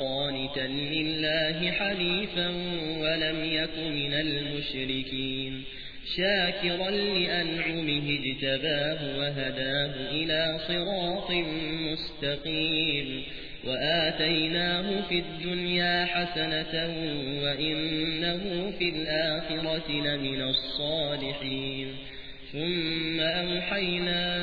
قانتا لله حليفا ولم يك من المشركين شاكرا لأنعمه اجتباه وهداه إلى صراط مستقيم وآتيناه في الدنيا حسنة وإنه في الآخرة لمن الصالحين ثم أوحينا